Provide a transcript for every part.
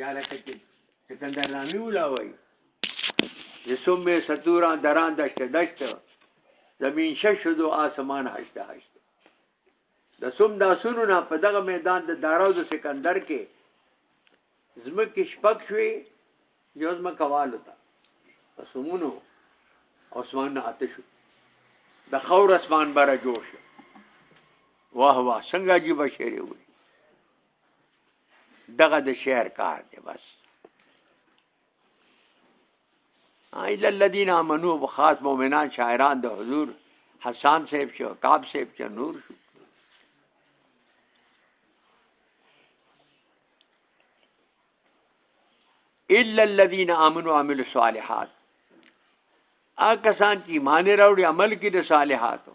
یا لکه چې سکندر نامی ولا وای جسم میں ستوراں دراں دشت دشت زمین شش دو آسمان هشت هشت د سوم داسونو نه په دغه میدان د داراو د سکندر کې زمکه شپک شوي یو زمکه والو ته سومونو عثمان نه آتش د خور اسمان بره جوړ شو واه واه څنګه عجیب شعر وي دغه د شعر کار دی بس ایل الذین آمنو خاص مؤمنان شاعران د حضور حسان صاحب شو کعب صاحب شو نور شو الا الذين امنوا وعملوا الصالحات ا کسان چې ایمان راوړي عمل کې د صالحاتو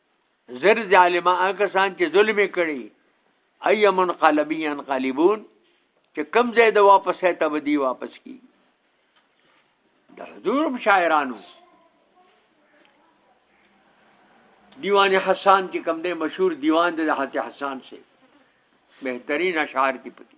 زر ظالما کسان چې ظلم کړي ايمن قلبيان قالبون چې کم ځای د واپس هي ته بدی واپس کی د حضور شاعرانو دیوان حسان کې کم دی مشهور دیوان د حضرت حسان سے بهترین اشعار دی پکې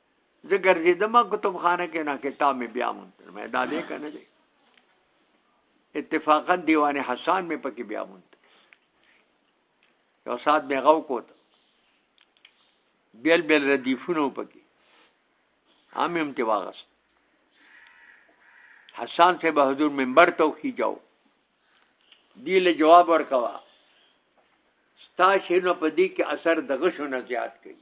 زه ګرځیدم کتب خانه کې نه کتاب مې بیا مونږ مې دا دې کنه دې اتفاقا دیوان حسان مې پکې بیا مونږ یو سات مې غو کوت بیل بیل ردیفونو پکې هم هم تی واغست حسان سے به حضور منبر ته خي جاو دی له جواب ورکوا ستا شنو په دې کې اثر د غشو نه زیات کړي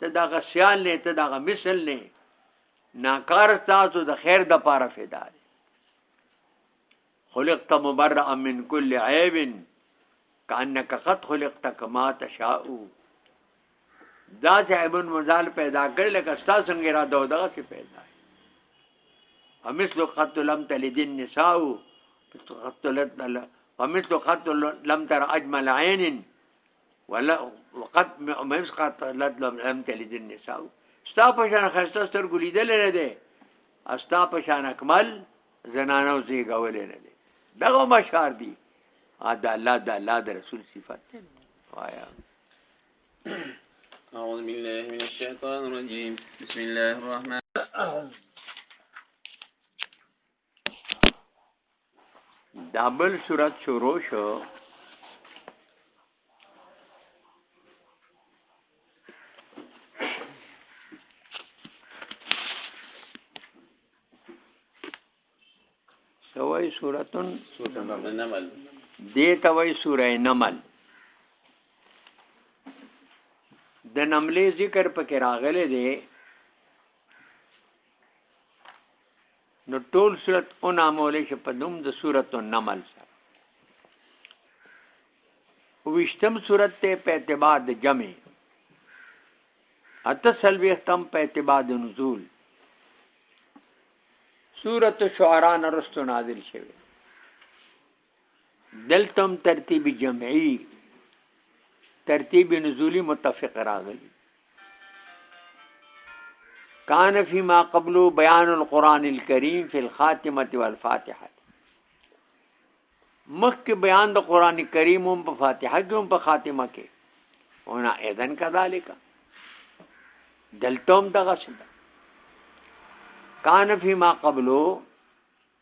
ته دا غسیال نه ته دا مثل نه ناکار تاسو د خیر د پاره فدا دي خلقت مبرئ من كل عيب کانک قد خلقت کما تشاء دا چې ابن مزال پیدا کړ لکه ستا څنګه را دو دغه څه پیدا فمثل قد لم تلد النساء قد لم فمثل قد لم تر اجمل عين ولا وقت مېز قات لد لم هم تلید النساء ستا په شان خسته ستر ګلیدل نه دی استا په شان اکمل زنانو زیګول نه دی دغه مشار دی ا د الله د الله د رسول صفات دی وایا أعوذ بالله من الشيطان الرجيم بسم الله الرحمن دابل صورت شروع شو سوای سورتن نمل دیتا وای سوره نمل د نملې ذکر پکې راغلی دی نو ټول صورت او نامولې شه په نوم د صورت النمل سره وشتم صورت ته په اعتبار د جمع اته سلويختم په اعتبار د نزول صورت شعران رستو نازل شوه دلته هم ترتیب جمعي ترتیب نزولی متفق راغلی کان فی ما قبل بیان القرآن الكریم فی الخاتمه والفاتحه مخکې بیان د قران کریم هم په فاتحه کې هم په خاتمه کې اونا اذن کذالک دلتم دغه شته کان فی ما قبلو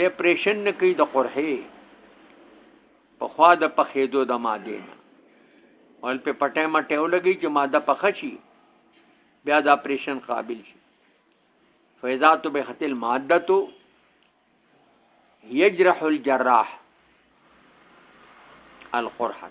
ډیپریشن نه کوي د قرحه په خوا د پخېدو د ماده نه ول په پټه مټه ولګي چې ماده پخه شي بیا د اپریشن قابل شي فیضات به خطل مادته یجرح الجراح القرحه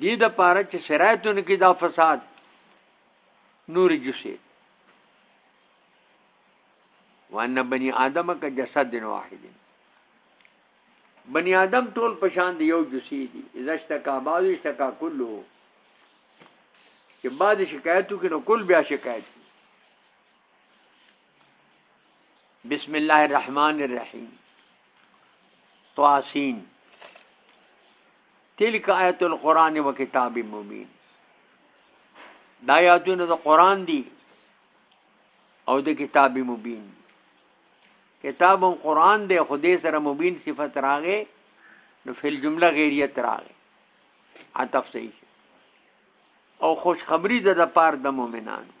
دې د پاره چې شرایطونو کې دا فساد نور جوشي وان بني آدم کا جسد واحد بني آدم ټول پشان دی یو جوشي دي اذا اشتکا بعض اشتکا کله چې بعض شکایتو کې نو کل بیا شکایت بسم الله الرحمن الرحیم طاسین تلک آیت القرآن و کتاب مبین دا آیاتونه د قرآن دی او د کتاب مبین کتاب هم قرآن دی خو دې سره مبین صفت راغې نو فل جمله غیریت راغې عطف صحیح او خوشخبری د پار د مؤمنانو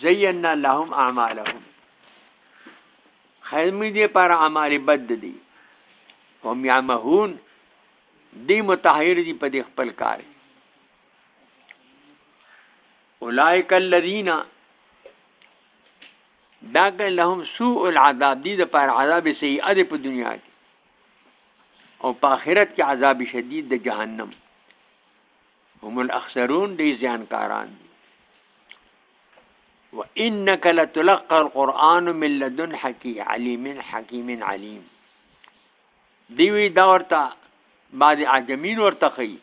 زینا لهم اعمالهم خیر می دې پر اعمال بد دي هم یعمهون دی متحیر دی په دې خپل کار اولائک الذین دا که لهم سوء العذاب دی د پر عذاب سیئه دی په دنیا کې او په آخرت کې عذاب شدید د جهنم هم الاخسرون دی زیانکاران دي وانك لتلقى القران من لدن حكي عليم حكيم عليم دیوی دا ورته بعد عجمین ورته خي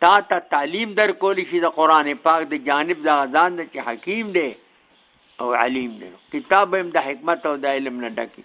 تا ته تعلیم در کول شي د قران پاک د جانب د غزان د چې حکیم دی او علیم دی کتاب هم د حکمت او د علم نه ډکی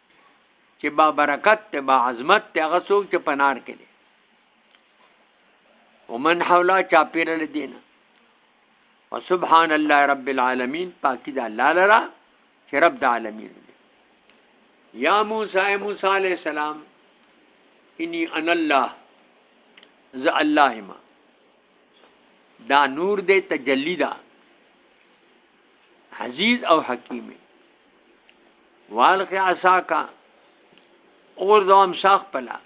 چې با برکت ته با عظمت ته هغه څوک چې پنار کې دي ومن حولا چاپیر لدینا وسبحان الله رب العالمین پاکی دا الله لرا چې رب د عالمین دی یا موسی موسی علیہ السلام انی ان الله ز الله ما دا نور دې تجلی دا عزیز او حکیم والق عصا کا اور دوام شاخ پلا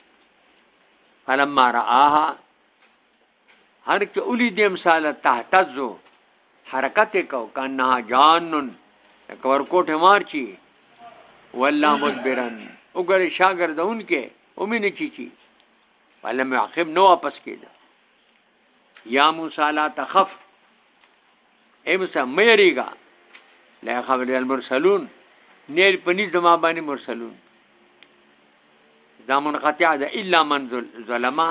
فلما رآها هر چې اولی دیم ساله تحتزو حرکت کو کنا جانن کور کوټه مارچی والله مدبرن وګړي شاګردون کې اومینه چی چی فلم عقب نو واپس کېده یا موسی لا تخف اے موسی مېریګا لا خبر المرسلون نیر پنی زما باندې مرسلون دا منقطع ده الا من ظلمه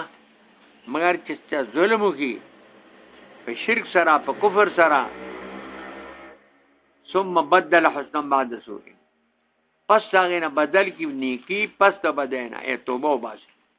مگر چې ظلم وکي په شرک سره په کفر سره ثم بدل حسنا بعد سوء پس هغه نه بدل کی نیکی پس ته بدینا ای توبه وباسي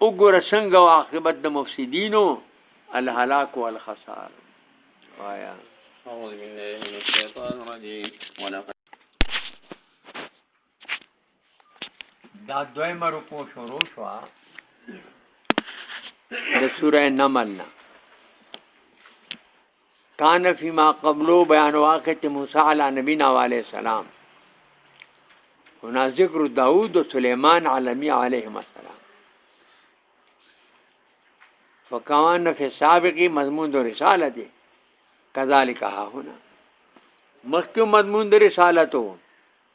وګوره څنګه او عاقبت د مفسدینو الهلاک والخسار وایا اعوذ بالله من الشیطان الرجیم ولقد دا دویمه رکو شروع شو د سوره نمل نه کان فيما قبلو بیان واقعت موسی علی نبینا علیہ السلام هنا ذکر داود و سلیمان علمی علیہم السلام فکوان فی سابقی مضمون دو رسالتی کذالک ها هنا مخکیو مضمون دو رسالتو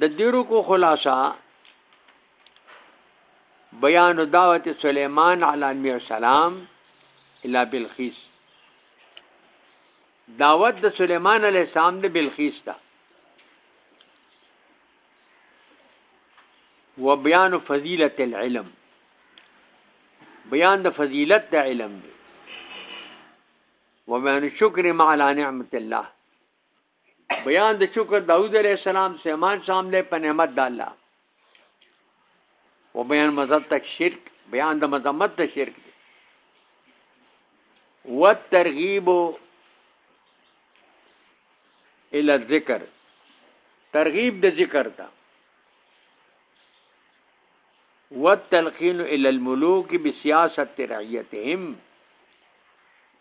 د دیرو کو خلاصه بیان دعوت سلیمان علی نبی السلام الی بلخیس دعوت د سلیمان علی السلام د بلخیس ته و بیان فضیلت العلم بیان د فضیلت د علم دی و بیان شکر مع نعمت الله بیان د شکر داوود علیه السلام سیمان شام دی په نعمت د الله و بیان مذهب تک شرک بیان د مذمت ته شرک دی و ترغیب الى ذکر ترغیب د ذکر ته و تلقین الى الملوک بسیاست رعیتهم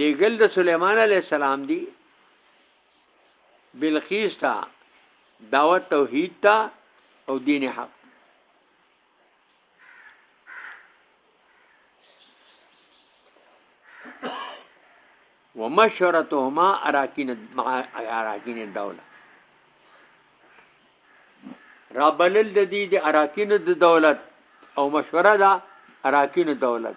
لیګل د سليمان عليه السلام دی بلقیس ته دعوت توحید ته او دین حق ومشورتهما اراکین مع اراکین الدوله رابلل د دې د اراکین د دولت او مشوره ده اراکین دولت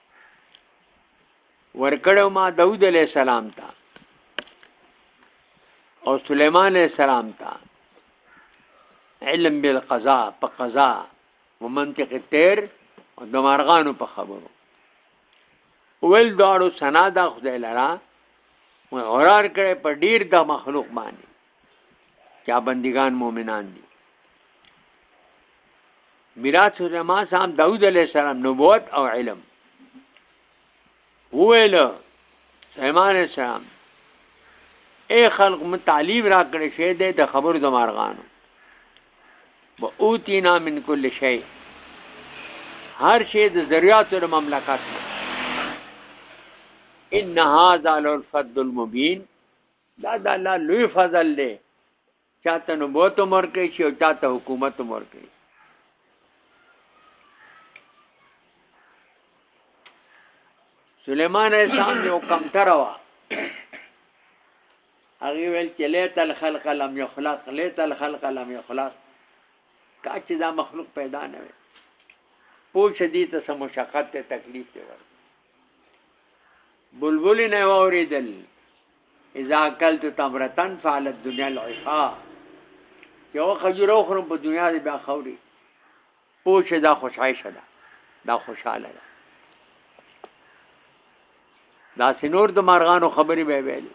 ورکړو ما داوود علیہ السلام ته او سليمان عليه السلام ته علم بالقضاء په قضا ومنطق التير او د مارغانو په خبرو ول دارو سنا دا خدای لرا مې قرار کړې په ډیر د مخلوق باندې چا بندگان مؤمنان دي میراث سليمان صاحب داوود عليه السلام نبوت او علم وویل سليمان عليه السلام اے خلق من تعلیم را کړی شه دې د خبرو د مارغانو و اوتینا من کل شی هر شی د ذریاتو د مملکت ان هاذا الفضل المبین دا د الله لوی فضل دی چاته نبوت عمر کوي چې او چاته حکومت عمر کوي سليمان عليه السلام یو کم تروا هغه ویل چې لیت الخلق لم يخلق لیت الخلق لم يخلق کا چې دا مخلوق پیدا نه وي پوه شدي ته سم مشقت ته تکلیف دی ورته بلبل نه اوریدل اذا اکلت تمرتن فعل الدنيا العفا یو خجرو خرم په دنیا دې بیا خوري او چې دا خوشحال شدا دا خوشاله ده دا سينور د مارغانو خبرې به ویلې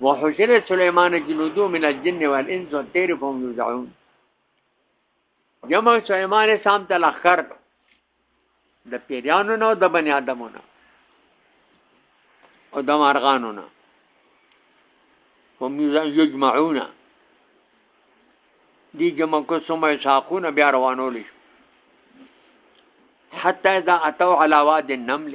وحشر سليمان جنوده من الجن والانس والطير فهم يوزعون جمع سليمان اسلام ته لخر د پیریانو نه او د بنی آدمو نه او د مارغانو نه هم یجمعون دی جمع کو سمع ساقون بیا روانول شو حتی اذا اتوا علی واد النمل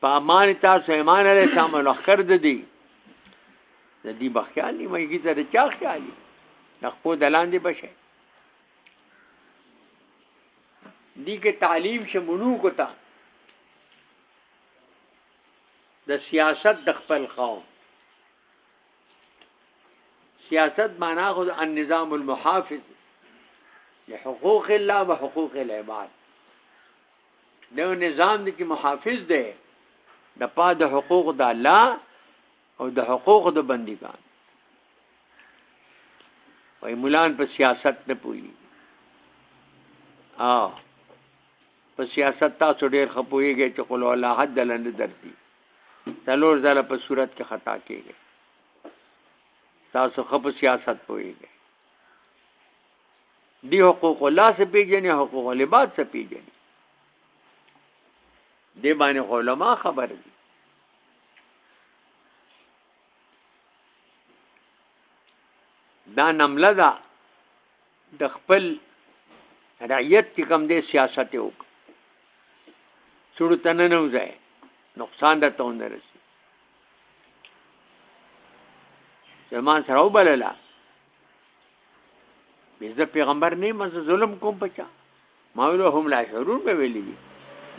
په امان تاسو ایمان علی سلام لخر د دی د دې بخیال نیمه کی ته چا خیالي د خپل دلاندې بشه دی کې تعلیم شمنو کوتا د سیاست د خپل قوم سیاست معنا خو د نظام المحافظ لحقوق الله وحقوق العباد د نظام د کی محافظ دی د پا د حقوق د الله او د حقوق د بندگان وای مولان په سیاست نه پوي اه په سیاست تاسو ډیر خپويږئ چې قول الله حد لنډ درتي څلور ځله په صورت کې خطا کیږي تاسو خپ سیاست پويږئ دی حقوق الله څه پیژني حقوق العباد څه پیژني دی باندې علما خبر دي دا نمله ده د خپل رعیت چې کوم دی سیاست یې وکړ سړو ته نه نوځي نقصان ده ته ونه رسي زمان سره وبلله زه پیغمبر نه مزه ظلم کوم پچا ما ویلو هم لا شعورون به ویلي دي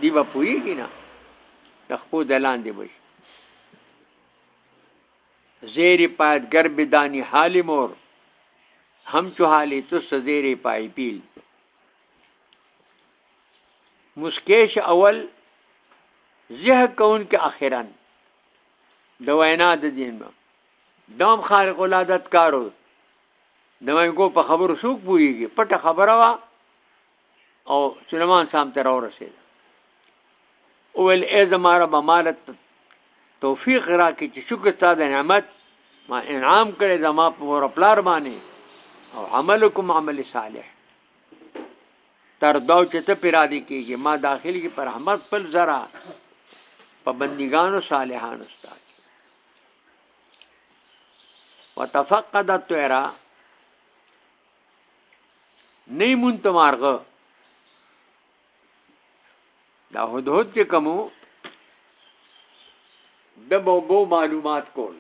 دی به پوهېږي نه د خپو د لاندې بشي زیر پاید گر بدانی حال مور هم چو حالی تو سزیر پای پیل مسکیش اول زه کون کې اخرن د وینا د دین دام خارق العادت کارو د مېګو په خبرو څوک پوهیږي پټه خبره وا او سليمان سام ته راورسېد او ول ای زماره به مال توفیق را کې چې شکر ستاسو نعمت ما انعام کړی زما په مور پلار باندې او عملکم عمل صالح تر دا چې ته پیرا دي کېږي ما داخلي پر رحمت پل زرا په بندګانو صالحانو ستاسو وتفقد الطير نه مونته مارغه دا هدهد چې کومو د بوبو معلومات کول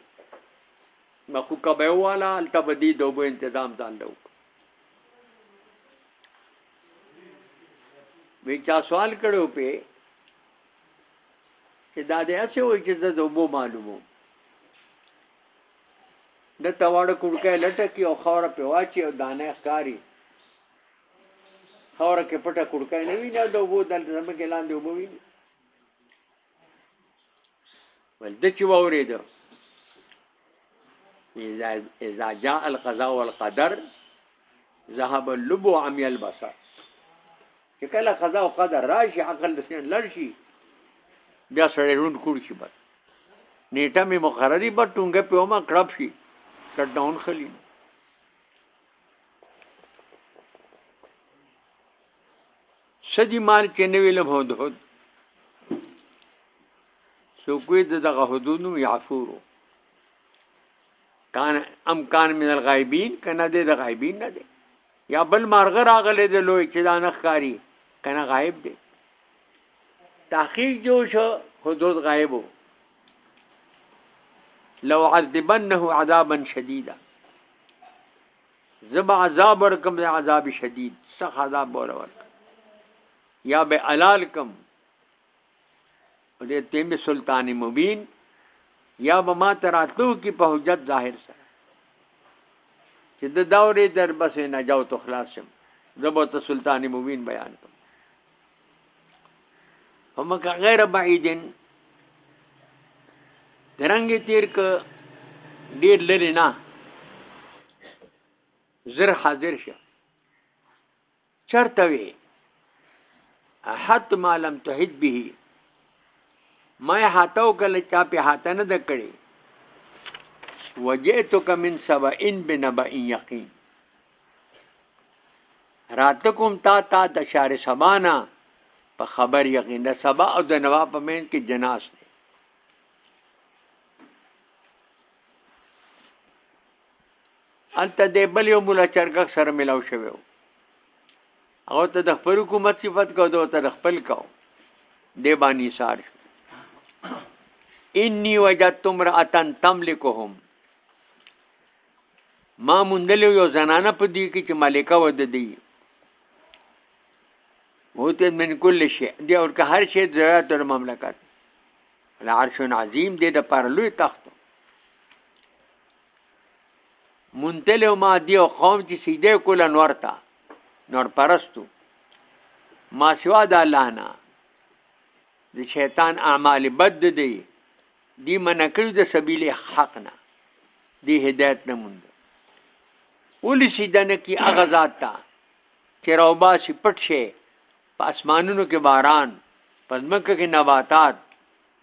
مخو کبه والا التبدی دوبو تنظیم ځان لو وی چا سوال کړو په چې دا دې هسې وایي چې زه د اوبو معلوموم دلته واړه کړکۍ لټکي او خاوره پې واچي او دانه ښکاري خاوره کې پټه کړکۍ نه وي نه د اوبو دلته ځمکې لاندې اوبه ویني ول د چې واورېده اذا اذا جاء القضاء والقدر ذهب اللب وعمي البصر چې کله قضا او قدر راشي عقل د سین لړ شي بیا سړی روند کور شي بس نیټه مې مقرري به ټونګه په ما کړب شي شټ ډاون خلی سدي مال کې نه ویل هود هود سو کوی دغه حدودو یعفورو کان امکان من الغایبین کنه د غایبین نه دی یا بل مارغه راغلی دی لوی چې دا نه ښکاري که نه غایب دی تحقیق جو شو حدود غایب وو لو عذبنه عذابا شدیدا زب عذاب ورکم د عذاب شدید سخ عذاب ورکم یا به علال کم دې تیم به سلطان مبین یا به ما تراتلو کې په حجت ظاهر سره چې د دورې در بس نجاو تو خلاص شم زبو ته سلطان مبین بیان کوم هم که غیر بعیدن درنګ تیر ک ډیر لری نه زر حاضر شه چرته وی احد ما لم تحد به ما هاتو کله چا په هاته نه دکړي وجئتک من سبئن بنبئ یقین راتکم تا تا د شار سبانا په خبر یقین د سبا او د نوا په مین کې جناس دی انت د بل یو مولا چرګک سره ملاو شوی وو هغه ته د خپل حکومت صفت کو دوه ته خپل کو دی باندې سار شو انی وجدت امراتن تملکهم ما مندل یو زنانه په دې کې چې مالکه و د دی وته من کل شی دی او که هر شی ضرورت د مملکت العرش عظیم دې د پر لوی تخت مونتل او ما دیو قوم چې سیده کول انور تا نور پرستو ما سوا د الله نه د شیطان اعمال بد دی دی منکل د سبیل حق نه دی هدایت نه مونږ اولی سیدنه کی هغه ذات تا چې روبا شي پټ شي په اسمانونو کې باران پزمکه کې نباتات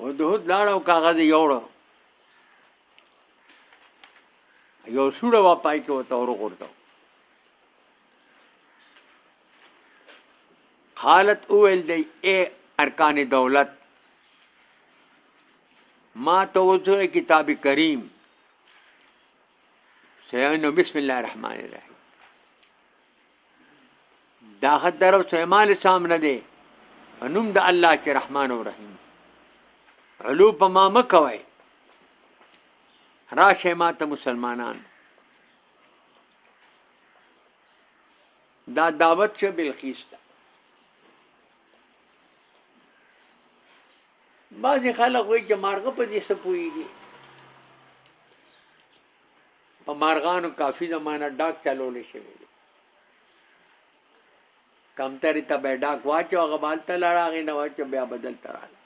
او دهود لاړ او کاغذ یوړو یو سوره وا پای کې وته ور غورته حالت اول دی اے ارکان دولت ما توجه کتاب کریم سیانو بسم الله الرحمن الرحیم دا خط درو سیمال سام نه دی انوم د الله چې رحمان او رحیم علو په ما مکوي راشه ما ته مسلمانان دا دعوت چې بلخیس ته بعضې خلک وایي چې مارغه په دې څه پوهېږي په مارغانو کافی زمانہ ډاک چلول شوی دی کمتری ته به ډاک واچو هغه بالته لړاغې نه واچو بیا بدل تراله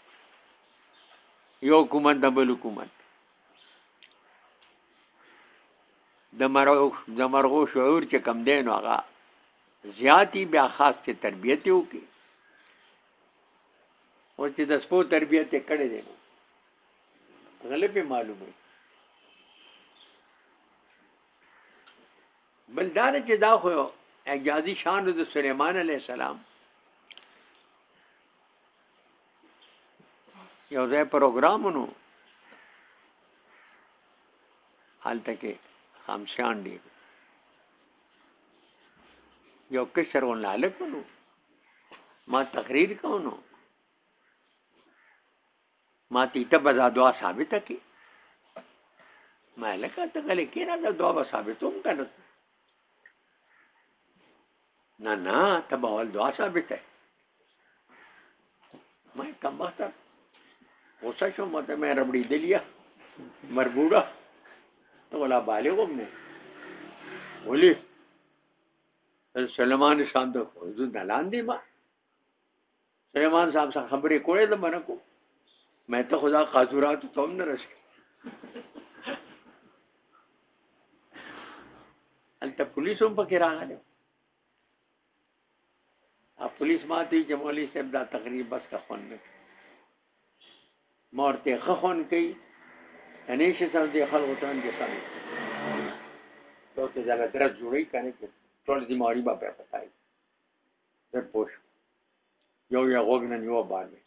یو حکومت د بل حکومت د مرغو د مرغو شعور چې کم دی نو هغه زیاتی بیا خاص چې تربیت یو کې او چې د سپو تربیت کړي دي نو غلب معلومه بل دا چې دا خو اعجازي شان د سليمان عليه السلام یو ځای پروګرامونو حالته کې خامشان دی یو کشر ون لالک ونو ما تقریر کونو ما ته ته به دا دعا ثابته کې ما لکه ته غلې کې نه دا دعا به ثابتوم کنه نه نه ته به ول دعا ثابته ما کم وخت غوسه شو ما ته مې ربړې دلیا مربوړه ته ولا بالغ هم نه ولې سلمان شاندو زو دلان دی ما سلیمان صاحب سره خبرې کولې د منه کو مې ته خدا قاضورات ته هم نه رسې البته پولیس هم پکې راغله ا پولیس ماته چې مولوی صاحب دا تقریر بس کا خون نه مورته خخون کوي انې شي سره د خلکو ته نه ځي ته ځل درځ جوړی کنه ټول دي ماری با په پتاي ته پوښ یو یا غوګ نه نیو بار به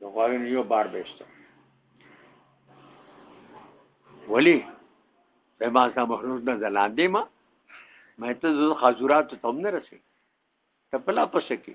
نو غوګ نه نیو بار به است ولی به ما سم مخلوق نه زلان دی ما مې ته زو خزورات ته هم نه رسې ته پلا پسې کې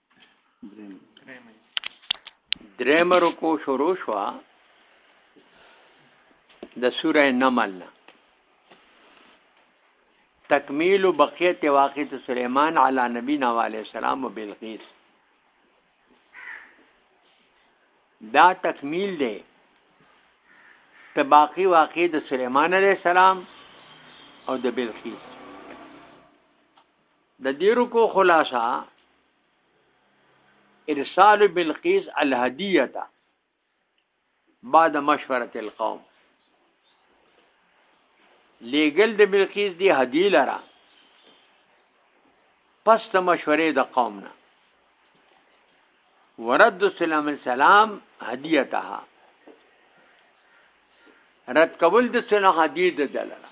درېمه رکو شروع شو د سوره نمل نه تکمیل بقیت واقعت سلیمان علی نبینا علیہ السلام و بلقیس دا تکمیل دی ته باقی واقع د سلیمان علیہ السلام او د بلقیس د دې رکو خلاصه ارسال بلقیس الهدیه بعد مشوره القوم لیګل د بلقیس دی هدی لرا پس د مشورې د قوم نه ورد سلام السلام هدیتها رد کول د سلام هدیه د دلره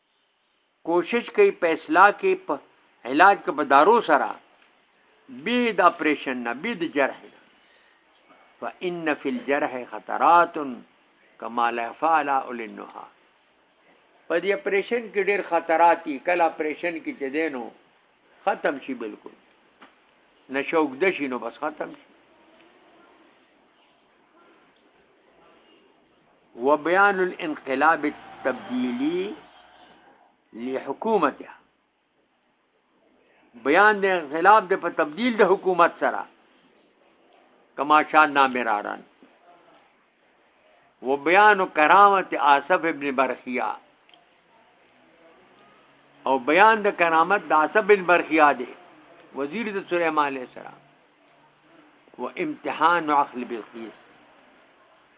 کوشش کوي په اصلاح کې په علاج کې په دارو سره بي د اپریشن نه بي د جرح نه فإن في الجرح خطرات كما لا فعل اولنها په دې اپریشن کې ډېر خطرات دي کله اپریشن کې چې دینو ختم شي بالکل نشوګ د شي نو بس ختم شي وبيان الانقلاب التبديلي لحکومتها بیان د انقلاب د په تبديل د حکومت سره کما شان نامرارن وبيان کرامت آصف ابن برخيا او بیان د کرامت د آصف ابن برخيا دی وزیر د سليمان عليه السلام و امتحان عقل بالقيس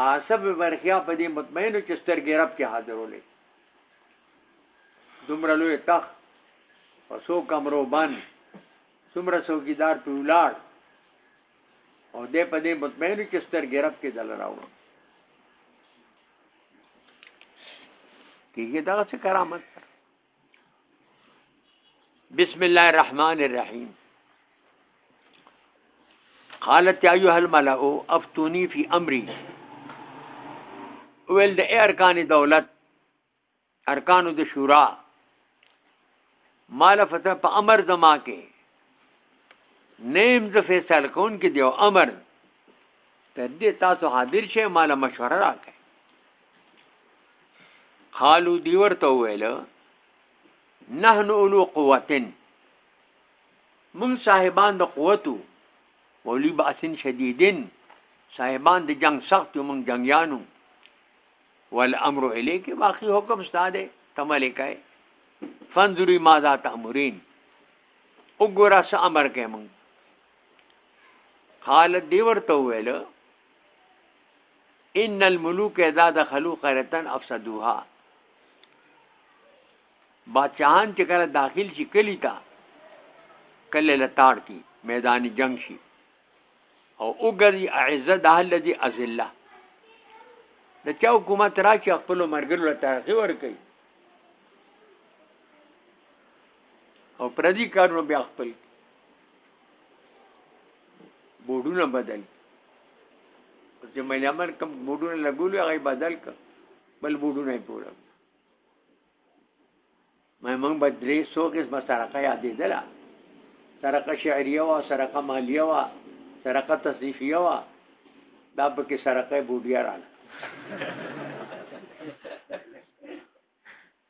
آصف برخیا په دې مطمئن و چې سترګې رب کې حاضرولې شي. دومره لوی تخت په څو کمرو بند څومره څوکیدار پرې ولاړ او دی په دې مطمئن و چې سترګې رب کې دله راوړم کېږي دغسې کرامت بسم الله الرحمن الرحیم قالت یا ایها الملأ افتونی فی امری ویل د ارکان دولت ارکان د شورا مال فتح په امر زما کې نیم ز فیصل کون کې دیو امر تر دې تاسو حاضر شئ مال مشوره راکړئ قالو دی ورته ویل نحن اولو قوتن مون صاحبان د قوتو ولی باسن شدیدن صاحبان د جنگ سخت مون جنگیانو والامر الیک باقی حکم ستاده تملکای فانظری ماذا تامرین وګورا س امر کې مون قال دی ورته ویل ان الملوک اذا دخلوا قريتن افسدوها بادشاہان چې کله داخل شي کلی تا کله لتاړ کی میدان جنگ شي او وګرځي اعزه د الذي ازله د چا حکومت راشي خپل مرګلو له ترقی ور کوي او پردي کارونه بیا خپل بورډونه بدل چې مې امر کوم بورډونه لګول هغه بدل ک بل بورډونه یې پوره مې موږ به درې سو کې مسرقه یادې دلا سرقه شعریه وا سرقه مالیه وا سرقه تصنیفیه وا دا په کې سرقه بورډیا رااله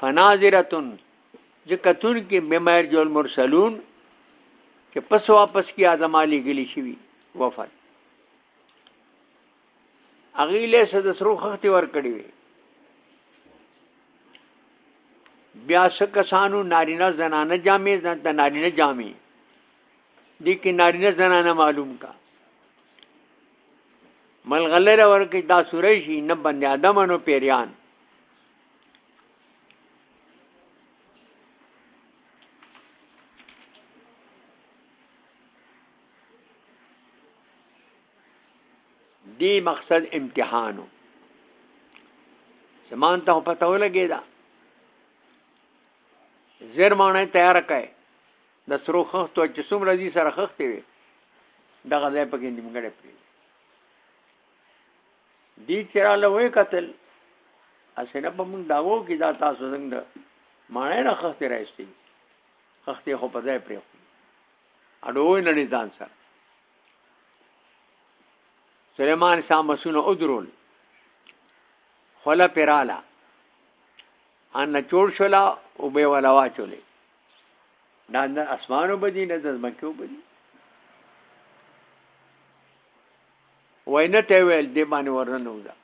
فناظرتن چې کتون کې بمیر جول مرسلون چې پس واپس کې اعظم علی غلی شوی وفات اغیله سد سرو خختی ور کړی وی بیا سکسانو نارینه زنانه جامې د نارینه جامې دي کې نارینه زنانه معلوم کا ملغلره ورکه دا سورې شي نه بندي ادمانو پیریان دی مقصد امتحانو سمان ته پته ولګی دا زیر معنی تیار کړي د سرو خختو چې څومره دي سره خختې وي دغه ځای پکې نیمګړې پرې دی چې را لوی قتل اسنه په موږ داوو کې دا تاسو څنګه مانه نه خسته راځي خسته خو په ځای پرې خو اډوې نه ځان سره سليمان شاه مسونه ادرول خلا پراله ان چور شلا او به ولا واچولې دا د اسمانو بدی نه د زمکو بدی وینه ته ویل دې باندې ورننه وځه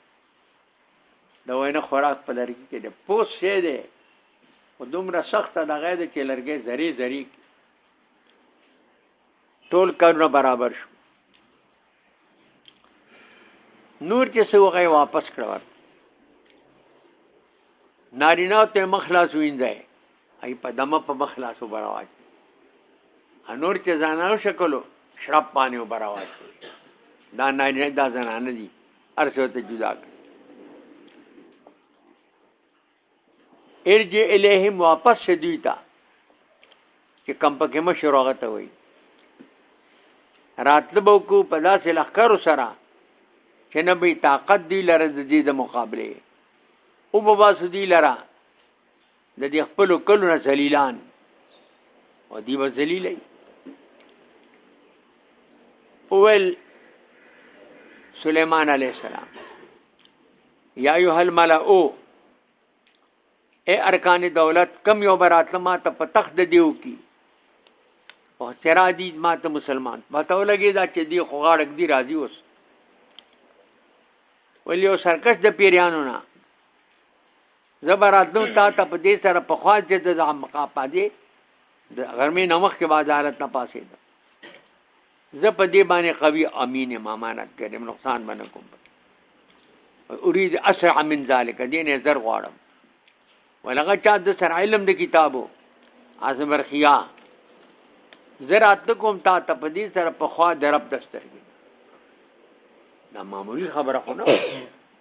د وینه خوراک په لرګي کې د پوس شی دی او دومره سخته دغه دی چې لرګی زری زری ټول کارونه برابر شو نور چې څه وغه واپس کړو نارینه ته مخلاص وینځي ای په دمه په مخ لاس وبراوات انور چې ځانانو شکلو شراب پانی وبراوات دا نه نه دا زنان دي ارسو ته جدا ارج الیهم واپس شدوی تا چې کم پکې مشر هغه ته وای راتله بو کو په داسې لخر سره چې نه به طاقت دی لره د دې د مقابله او بابا سدی لره د دې خپل کلو نه ذلیلان او دی به ذلیلې اول سليمان عليه السلام یا ایها الملأ اے ارکان دولت کم یو براتله ما ته په تخت دیو کی او چرا دی ما ته مسلمان پته ولګی دا چې دی خو غاړک دی راضی اوس ولی او سرکش د پیریانو نه زه به راتلم تا ته په دې سره په خوا چې د عمقا پادې د غرمې نه مخکې به عدالت نه پاسېدم زه په دې باندې قوي امین یم امانت ګرم نقصان باندې کوم اريد اسرع من ذلك دین زر غواړم ولغه چا د سر علم د کتابو اعظم برخیا زرات کوم تا ته په دې سره په خوا درب دسترګي دا معمولی خبره خو نه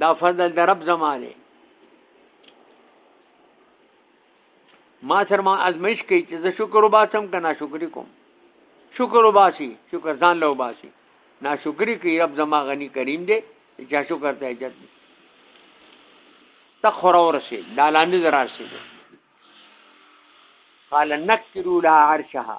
دا فضل د رب زما دی ما سره ما ازمایش کوي چې زه شکر وباسم که ناشکري کوم شکر وباسي شکر ځان له وباسي ناشکري کوي رب زما غني کریم دی چې شکر ته اجازه دی تخره ورسي دا لاندې دراسي قال نکروا لها عرشها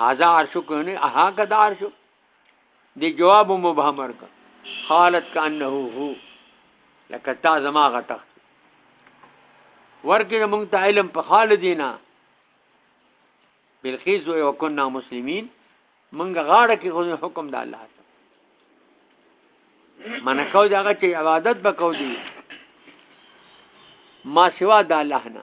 هاذا عرش کنه اها قد عرش دی جواب مبهم ورک خالت کانه هو لکه تا زما غتخ ورکه مونږ ته علم په خال دینا بلخیز و وکنا مسلمین مونږ غاړه کې حکم د الله من کو داغه چې عبادت وکاو دي ما سوا د الله نه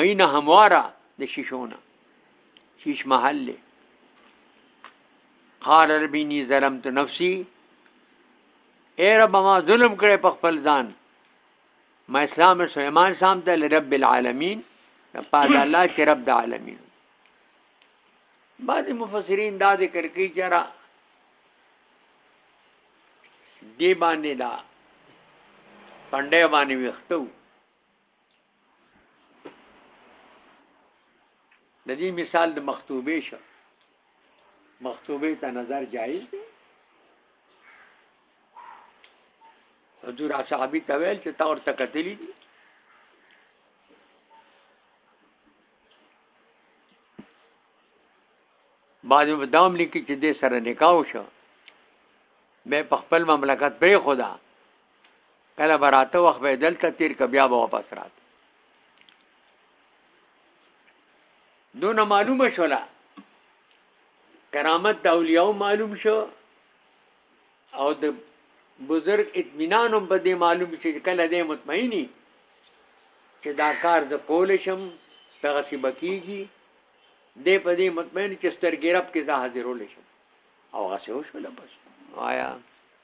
مینه همواره د شیشونه شیش محل له قال ربی نی ظلمت نفسی اے رب ما ظلم کړې په خپل ځان ما اسلام سليمان سام ته رب العالمین پاد الله چې رب د عالمین بعض مفسرین دا ذکر کوي چې را دی باندې دا پنده باندې وختو د دې مثال د مخطوبې شو مخطوبې ته نظر جایز دی حضور اصحابي ته ویل چې تا ورته کتلی دي بعضې دام لیکي چې دې سره نکاح وشو بیا په خپل مملکت پرې خدا کله به راته وخت به دلته تیر که بیا به واپس رات دونه معلومه شوله کرامت د اولیاو معلوم شو او د بزرگ اطمینان هم په دې معلوم چې کله دې مطمئنی چې دا کار زه کول شم دغه سی بکیږي دې په دې مطمئن چې سترګې رب کې زه حاضرول شم او هغه څه وشول بس آیا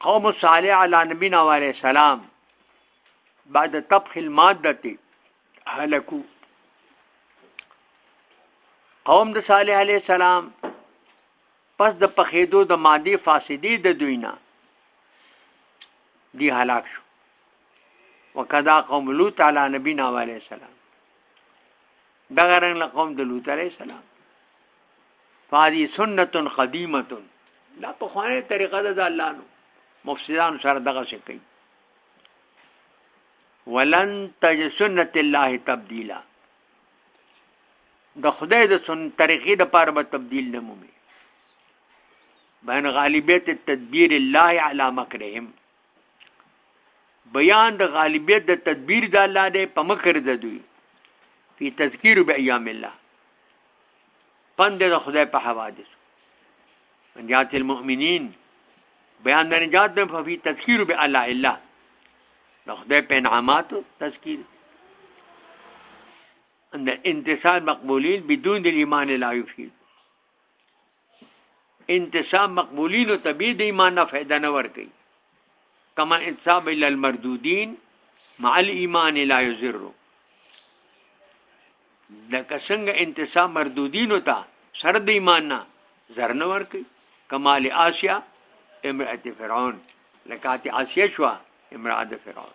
قوم صالح علی نبینا علیہ السلام بعد طبخ الماده هلكو قوم د صالح علیہ السلام پس د پخېدو د مادي فاسدي د دوینا دی هلاک شو وکذا قوم لوط علی نبینا علیہ السلام دغه رنګ له قوم د لوط علی السلام فادي سنت قدیمه دا په خوانه طریقه ده د الله نو مفسدان سره دغه شي کوي ولن تج سنت الله تبديلا د خدای د سن طریقې د پاره به تبديل نه مومي بین غالبیت تدبیر الله علی مکرهم بیان د غالبیت د تدبیر د الله دی په مکر د دوی فی تذکیر بایام الله پند د خدای په حوادث نجات المؤمنین بیان د نجات د فی تذکیر به الله الا د خدای په انعامات تذکیر ان انتصار مقبولین بدون د ایمان لا یفید انتساب مقبولین ته به د ایمان نه فائدہ نه ور کوي کما انتساب ال المردودین مع الايمان لا يضر لکه څنګه انتساب مردودین ته سر د ایمان نه زر نه ور کوي کمال آسیا امرأت فرعون لکه آسیا شو امرأت فرعون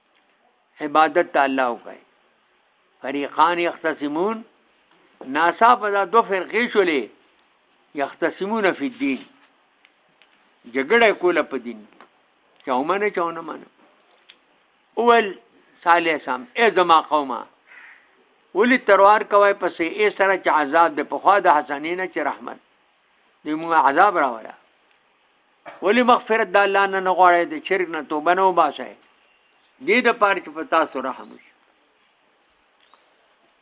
عبادت ته الله وکړي فريقان يختصمون ناسا په دا دو فرقې شولې يختصمون فی الدین جګړه کوله په دین چاو منه چاو نه منه اول صالح سم ای زما قومه ولی تروار کوي پسې ای سره چې عذاب د پخوا د حسنینه چې رحمت دی موږ عذاب راوړه ولی مغفرت د الله نه نه غواړي د شرک نه توبه نه وباسه دې د پاره چې په تاسو رحم وشي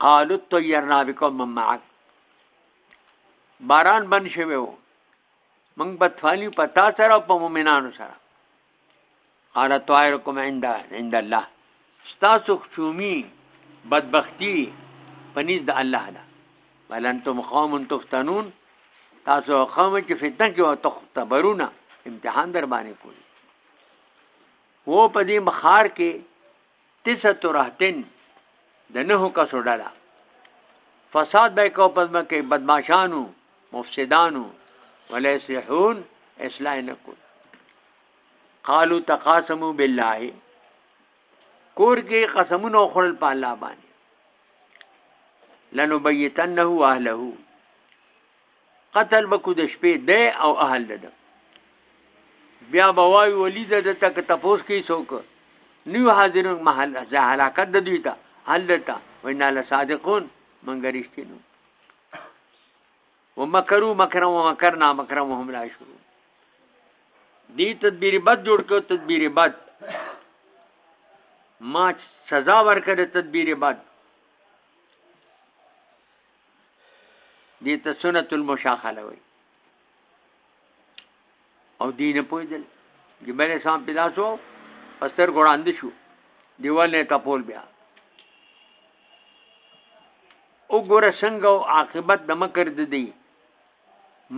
قالو طيرنا بكم من معك باران بن شوی وو موږ بتوالی پتا سره په مؤمنانو سره قال طائركم عند عند الله ستاسو خشومي بدبختی پنيز د الله ده بل انتم قوم تفتنون تاسو قوم چې فتنه کې او تختبرونه امتحان در باندې کوي وو په دې مخار کې تسعت رهتن د نهو کسو ډله فساد به کو په مکه بدمعشانو مفسدانو ولا يصلحون اصلاح نکول قالو تقاسمو بالله کور کې قسمونه خورل په الله باندې لنبیتنه اهله قتل به کو د شپې دی او اهل ده بیا به وای ولی ده د تک تپوس کی څوک نیو حاضر محل ځه هلاکت د دوی ته حل ته وینا له صادقون منګ رښتینو ومکرو مکرم ومکرنا مکرم وهم لا شروع دی تدبیر بد جوړ کړ تدبیر بد ما سزا ورکړه تدبیر بد دې ته سنت المشاخله وي او دین په دې جبل سام پلاسو پستر ګوراند شو دیوال نه ټپول بیا او ګور څنګه او عاقبت د مکر د دی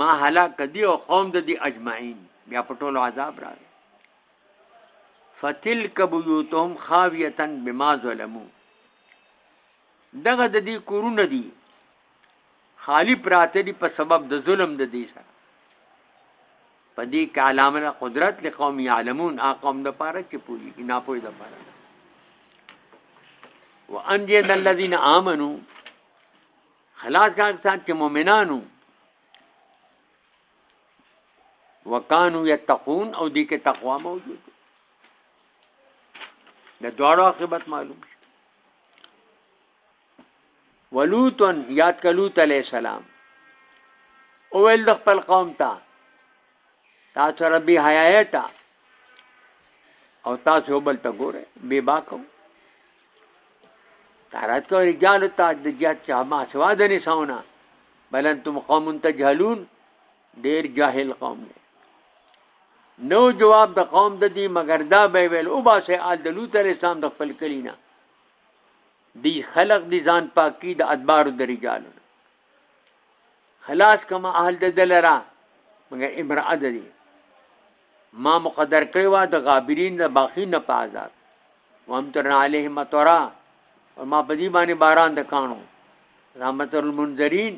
ما هلاک دی او قوم د دی اجمعین بیا په ټولو عذاب راغی فتلک بیوتهم خاویتن بما ظلمو دغه د دې کورونه دي خالی پراته دي په سبب د ظلم د دې سره په دې کې علامه قدرت لقوم يعلمون اقوم د پاره چې پوي کې نه پوي د پاره وانجد الذين امنوا خلاص کا سات چې مؤمنانو وکانو یتقون او دې کې تقوا موجود د دوړو عاقبت معلوم ولوتن یاد کلوت علی السلام او ول د خپل قوم ته تاسو ربي حیاتا او تاسو بل ته ګوره بے باکو تارات کو رجال تا د جات چا ما سوا د نساونا بل انتم قوم تجهلون ډیر جاهل قوم دی نو جواب د قوم د دې مگر دا به ویل او باسه آل د لوط علی السلام د خپل کلی نه دی خلق دی ځان پاکی د ادبار د رجال خلاص کما اهل د دلرا مګر امرأه د دې ما مقدر کړی و د غابرین د باقی نه په آزاد وهم تر علیه مطرا او ما په دې باندې باران د کانو رحمت المنذرین